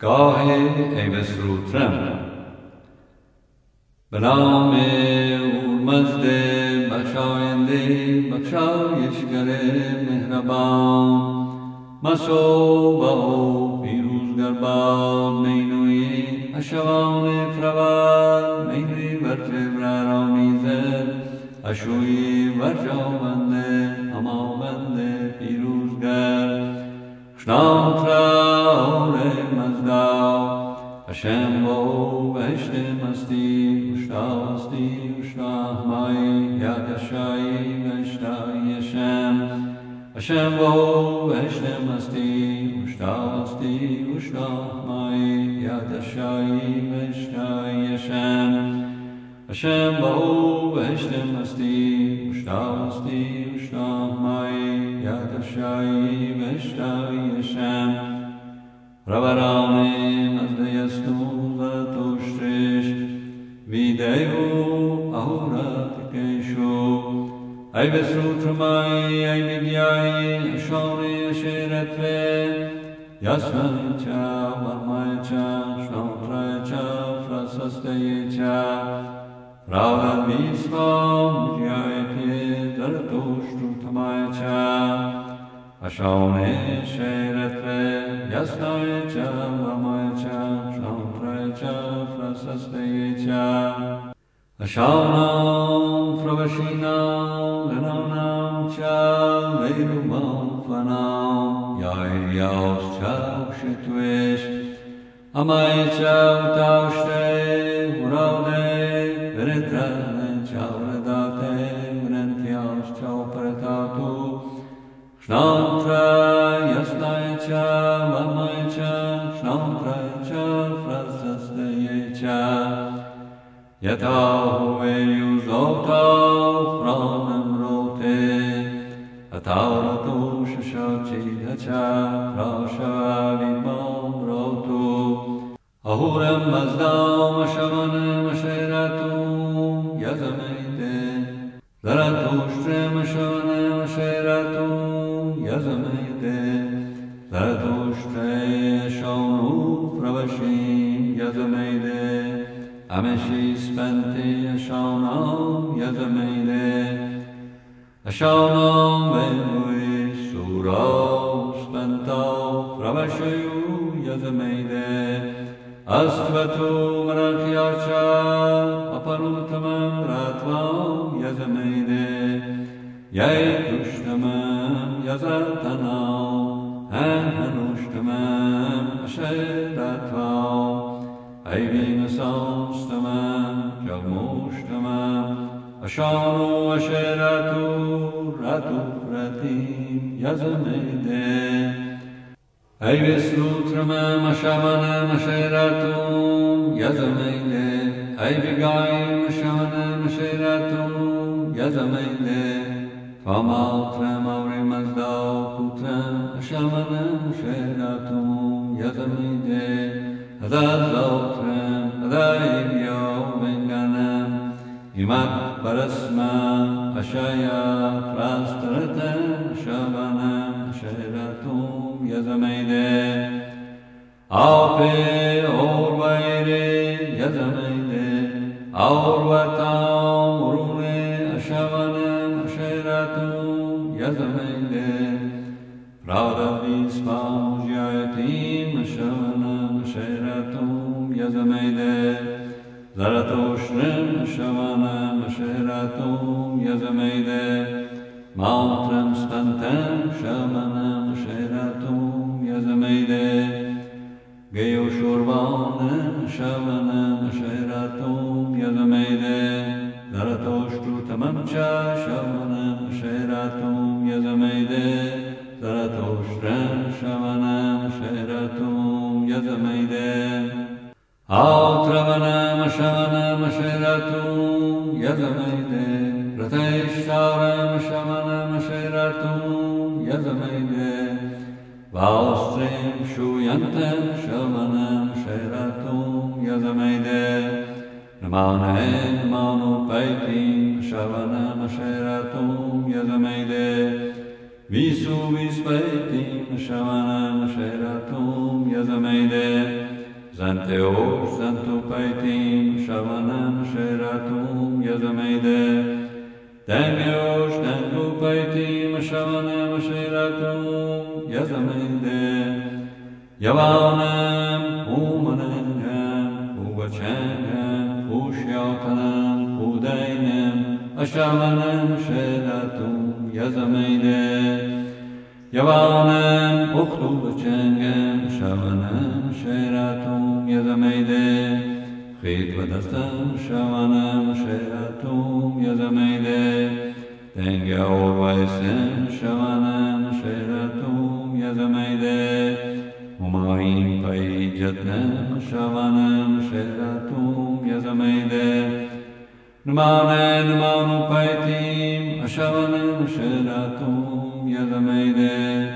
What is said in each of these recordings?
گاه ایوس روترم به نام اورمزد بخشاینده بخشایشگر مهربان. مسو با او پیروزگر باد مینوی اشوان فرور مینوی ورچه برارانیزد اشوی ورجاونده هماونده پیروزگر. Shalom Shalom Mazdal Hashem Bo Veshtem Asti Ushta Asti Ushta Hamai Yad Hashai Veshtai Hashem Hashem Bo Veshtem Asti Ushta Asti Ushta Hamai Yad Hashai Veshtai Hashem Hashem Bo Veshtem Asti Ushta Asti Ushta Hamai Yad Hashai Ravarame Mazdayastu Zatushtrish Videhu Ahuratikeshu Ay Vesrutramai Ay Vidyai Ashoni Asheratve Yasmai Cha Varmai Cha Shnotrai Cha Frasastaye Cha. Rava Visva Mujyayate Zaratushrutamai Cha. Ashone Sheratve Yasnai Cha Varmai Cha Ясновича, Вамача, Шампрача, Фрасастаича. Ашавнам, Фравашинам, Ленавнам, Ча, Вейрумам, Фанам, Яйяус, Чаукшитвеш, Амайча, Тауште, Уравде, Веретране, Чавредате, Врентиаус, Чаупретату, Шнамтра, yet thou eius optau fronem rote, et aurato shashachid hacha prashavimam rotu, ahurem mazdam ashavanem Ameshispanti Ashanam Yadamene Ashanam Venui Surao Spantao Pramashayu Yadamene Astvatu Ashanu Asheratu Ratu Pratim Yazamede Aivisrutramam Ashamanam Asheratum Yazamede Aivigayim Ashamanam Asheratum Yazamede Kamatram Avrimazda Putram Ashamanam Asheratum Yazamede Adazotram Adaivyo Venganam Imat Parasma Ashaya Prastratam Shavanam Asheratum Yazameide Ape Orvaire Yazameide Aurvatam Urune Ashavanam Asheratum Yazameide Pradavisvam Jayatim Ashavanam Asheratum Yazameide Zarathoshrim shamanam sheratum yazameide Mantram stantam shamanam sheratum yazameide Geyo shurvanam shamanam sheratum yazameide Zarathoshtutamam cha यजमैदे ऋतैः शौरं शमनं शैरतुं यजमैदे वास्त्रीं शूयन्तं शमनं शैरतुं यजमैदे नमानैं मानुपैतिं शवनं शैरतुं यजमैदे विषु विस्पैतिं शवनं शैरतुं यजमैदे Zante Om Santo Paitim Shavanam Sheratum Yazameide Dangyosh Dangupaitim Shavanam Sheratum Yazameide Yavanam Umanangam Uvachangam Ushyakanam Udainam Ashavanam Sheratum Yazameide Yavanam Uktubachangam Shavanam Sheratum Yazameide Chitvadastam Shavanam Sheratum Yazameide Tengya Orvaisam Shavanam Sheratum Yazameide Umayim Paijatnam Shavanam Sheratum Yazameide Numane Numanu Paitim Ashavanam Sheratum Yazameide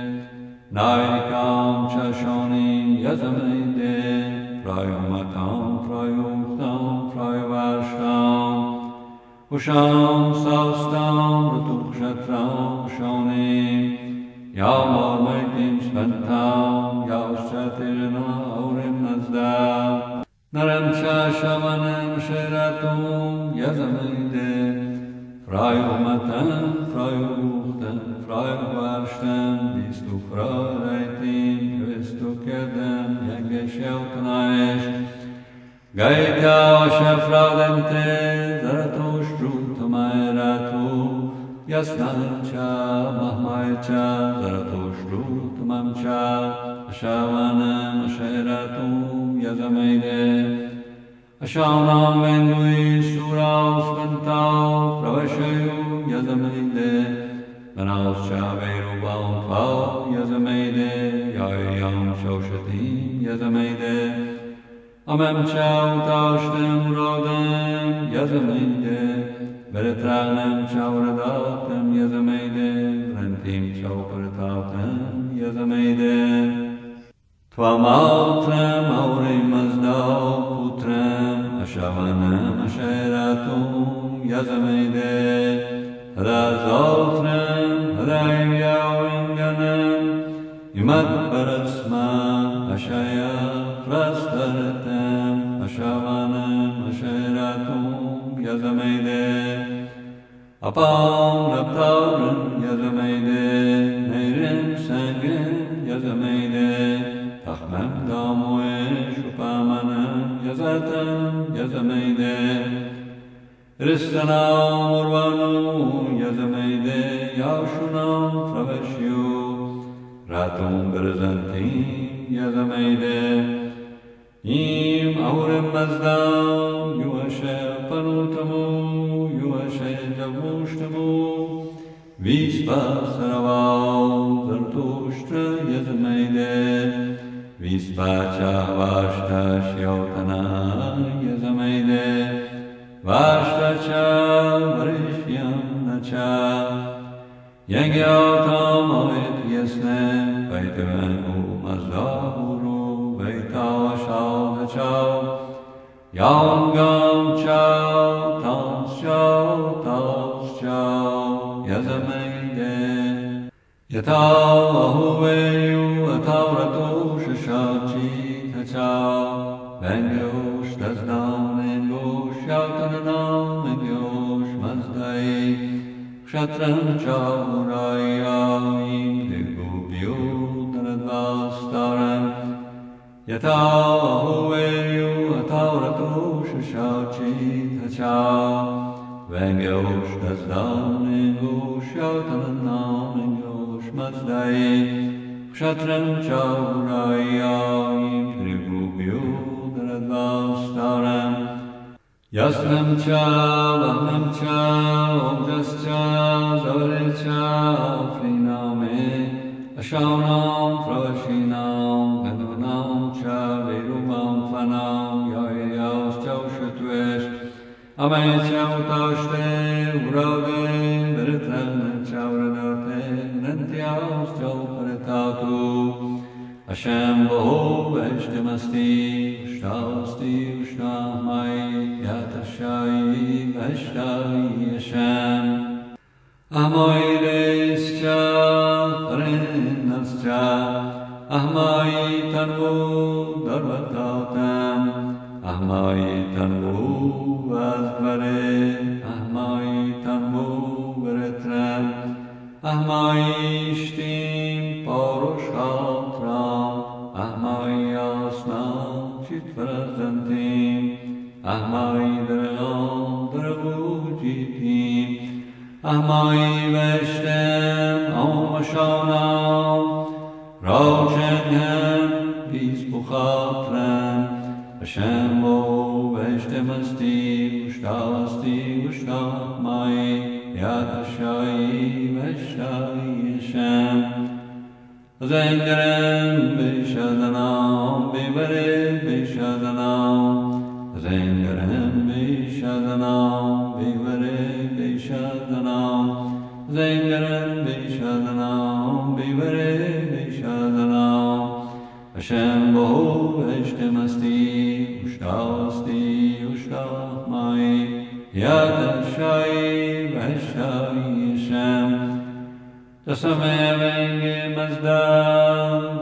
Naikam Chashonim Yazameide Prayumatam Kuszam saustam rutukrzatram szony, ja marmajtym śmantam, ja uszczatyrna aurem nazda. Naramcha shamanam shiratum yazamayde, frayu matam, frayu uhtam, frayu varshtam, vistu frarayitim, vistu kedam, yangeshe utnayesh, gaita osha fradente, zarat Kedem, Jengescheltnaisch, Gaita Shafradente, Zaratustru Tamairatu, Yasnancha, Mahmaicha, Zaratustru Tamamcha, Ashavanam, Asheratum, Yazameide, Ashanam Vendui, Suraus, Vantau, Pravashayu, Yazameide, Manas Chaveru Balfa, Yazameide, Yayam Shoshatim, Yazameide, Amem çavtaştım rodem yazımeyde Beretranem çavredatem yazımeyde Rentim çavpertatem yazımeyde Tvamatrem avrim azdao putrem Aşavanem aşeratum yazımeyde Damoe, Shupamanam, Yazatam, Yazameide, Ristanam Urvanu Yazameide Yavshunam Pravashyu Ratum Berzantim Yazameide Im Aurim Mazdam Yuashe Panutamu Yuashe Javushtamu Vispa Saraval Zartushtra Yazameide Dispacea vașta și autanaia zameide, vașta cea vrășiam nacea, Yengyautam avit yesne, peiteven u mazdavuru, peitau așau dăceau, Yaum gam chao, tans chao, tans chao, yazameide, yatau ahuwei, Sharnam Yoshmastai Kshatram Chaurayami Digubhyo Dharavastaram Yata Hoveyu Ataurato Shashachi Tacha Vengosh Dasdam Goshatanam Yoshmastai Kshatram Chaurayami Digubhyo Dharavastaram Yasnam cha, Lamnam cha, Omjas cha, Zavre cha, Frinam e, Ashaunam, Pravashinam, Vedunam cha, Virumam, Fanam, Yayash cha, Ushatvesh, Amay cha, Utashte, Urave, Vritam cha, Vradate, Nantyash cha, Upretatu, Hashem Bahu, Veshtamasti, Ushtamasti, Ushtamai, تشایی بشتایی شم امایلش چفرن از چه احمایی تنو در وقتاتم احمایی تنو از بره احمایی تنو برترم احمایی شتیم احمایی وشتم اوم شانا راوشنهم بیز بخاطرم بشم بو وشتم استی مشتا استی مشتا مایی یاد اشایی وشتایی شم زنگرم بیش از نام بیبره بیش از نام زنگرم بیش از نام ईशम् जसमेवैङ्गे मस्दा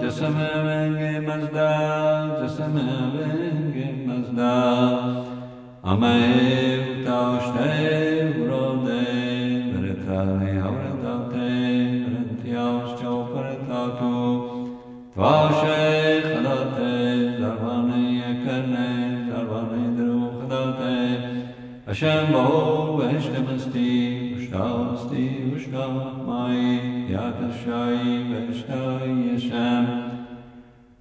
जसमेवैङ्गे मस्दा जसमेवैङ्गे मस्दा अमैव ताष्टै व्रोदे वृथानि अवृताते वृन्त्याश्च उपरतातु त्वाशै खदाते सर्वाणि यकर्णे सर्वाणि द्रौ खदाते अशं बहु बहिष्टमस्ति Ushtavasti, Ushtavmai, Yatashai, Veshtai, Hashem.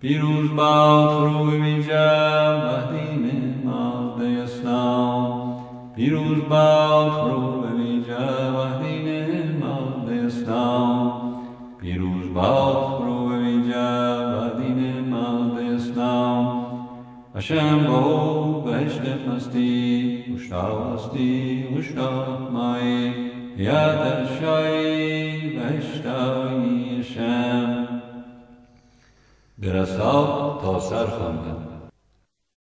Piruz Baal Chru Vija, Vahdine Malde Yasnam. Piruz Baal Chru Vija, Vahdine Malde Yasnam. Piruz Baal Chru Vija, Vahdine Malde Yasnam. Hashem Bo Veshtemasti, یادشای بهشتایی شم. برساب تا سر خواندم.